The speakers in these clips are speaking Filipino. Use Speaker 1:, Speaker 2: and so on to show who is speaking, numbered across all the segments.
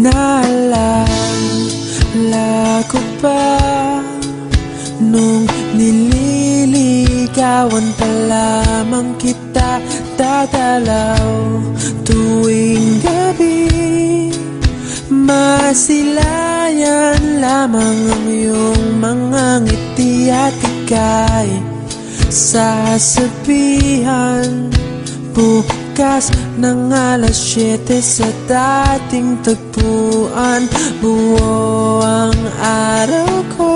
Speaker 1: na Naalala ko pa Nung nililigawan pa lamang kita Tatalaw tuwing gabi. Masilayan lamang ang iyong mga ngiti at ika'y. Sasabihan Pupunta Bukas ng alas 7 sa dating tagpuan. Buo ang araw ko.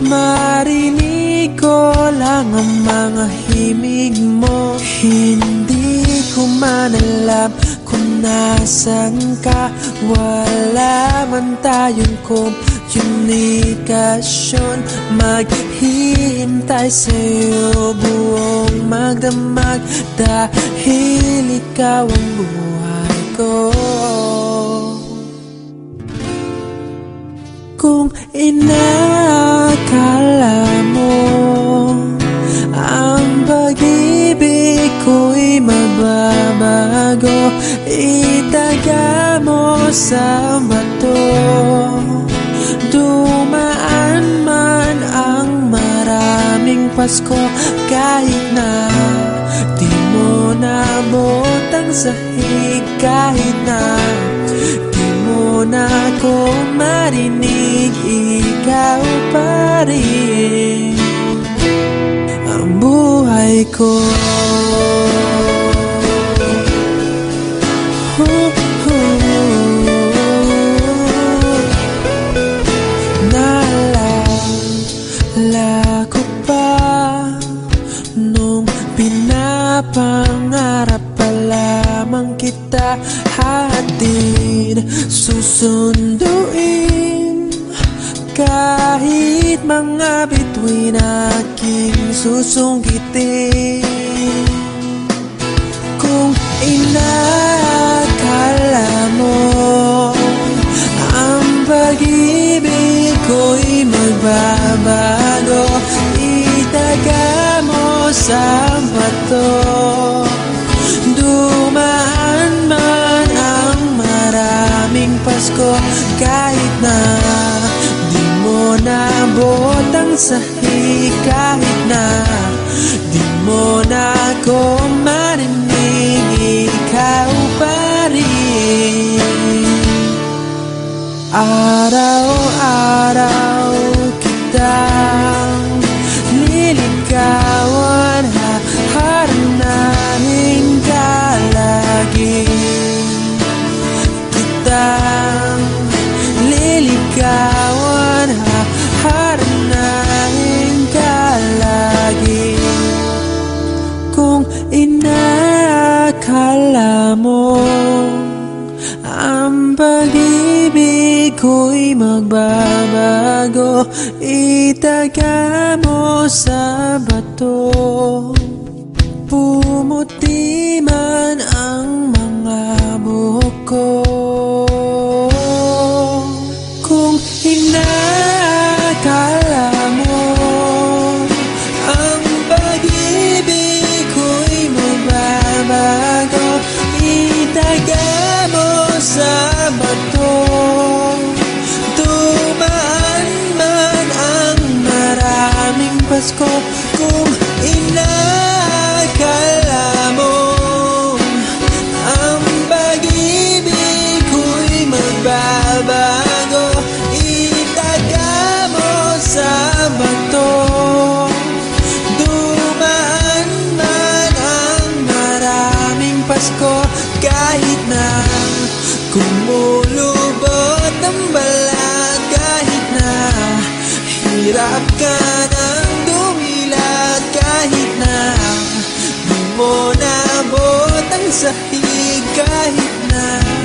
Speaker 1: Marinig ko lang ang mga himig mo. Hindi ko man alam kung nasan ka. Wala man tayong komunikasyon Maghihintay sa'yo buong magdamag. Dahil ikaw ang buhay ko. Kung inakala mo Ang pag-ibig ko'y mababago Itaga mo sa bato Pasko Kahit na di mo nabot ang sahig Kahit na di mo na ako marinig Ikaw pa rin. Ang buhay ko pinapangarap pa lamang kita Hatid susunduin. Kahit mga bituin aking susungkitin Kung inakala sa bato. Dumaan man ang maraming Pasko Kahit na di mo nabot ang sahig Kahit na di mo na ako marinig Ikaw pa rin. Araw-araw kitang liligawan liligawan Haharanahin ka Kung inakala mo ang pag-ibig ko'y magbabago. Itaga mo sa bato Pasko Kung inakala mo. Ang pag-ibig ko'y magbabago Itaga mo sa bato. Dumaan man ang maraming Pasko kumulubot ang balat Kahit na hirap ka ng dumilat Kahit na di mo nabot ang sahig Kahit na